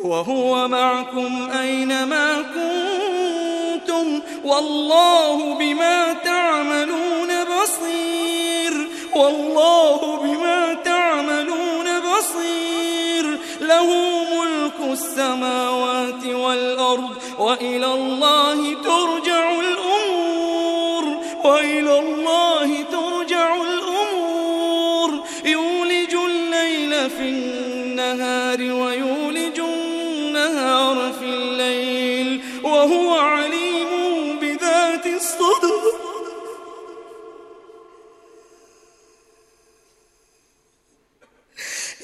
وهو معكم أينما كنتم والله بما تعملون بصير والله بما تعملون بصير له ملك السماوات والأرض وإلى الله ترجع الأمور وإلى الله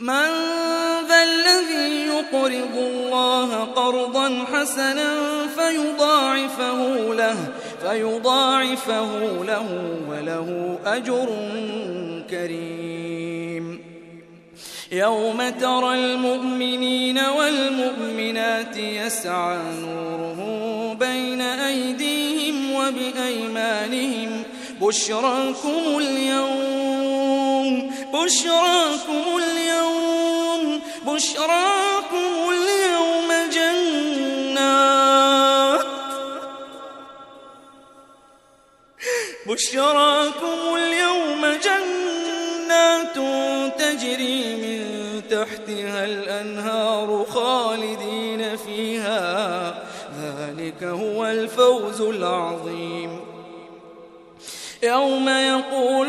من ذا الذي يقرض الله قرضا حسنا فيضاعفه له فيضاعفه له وله أجر كريم. يوم ترى المؤمنين والمؤمنات يسعى نورهم بين أيديهم وبأيمانهم بشراكم اليوم بشراكم اليوم بشراكم اليوم جنات. بشراكم اليوم جنات تجري من تحتها الأنهار خالدين فيها. ذلك هو الفوز العظيم. يوم يقول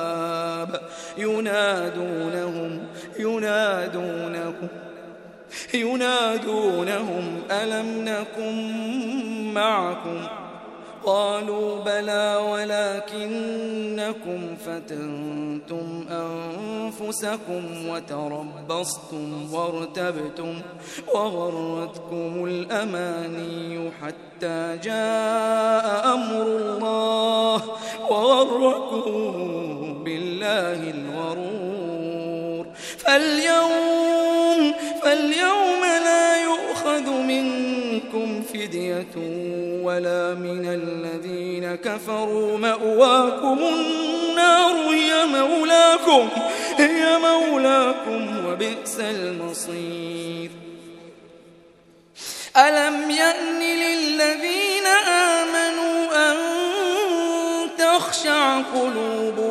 ينادونهم ينادونهم ينادونهم ألم نكن معكم؟ قالوا بلى ولكنكم فتنتم أنفسكم وتربصتم وارتبتم وغرتكم الأماني حتى جاء أمر الله وغركم بالله الغرور. فاليوم فاليوم لا يؤخذ منكم فدية ولا من الذين كفروا. مأواكم النار هي مولاكم هي مولاكم وبئس المصير. ألم يأن للذين آمنوا أن تخشع قلوبهم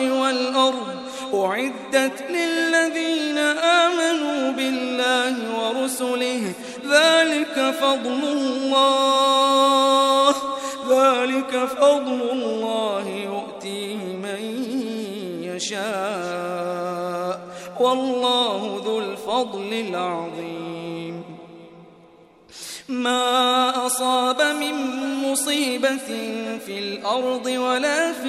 والأرض أعدت للذين آمنوا بالله ورسله ذلك فضل الله ذلك فضل الله يؤتيه من يشاء والله ذو الفضل العظيم. ما أصاب من مصيبة في الأرض ولا في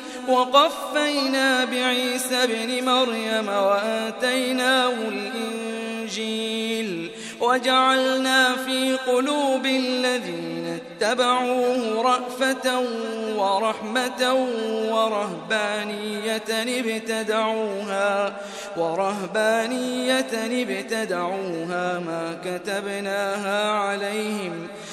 وقفينا بعيسى ابن مريم وآتيناه الإنجيل وجعلنا في قلوب الذين اتبعوه رأفة ورحمة ورهبانية ابتدعوها ورهبانية ابتدعوها ما كتبناها عليهم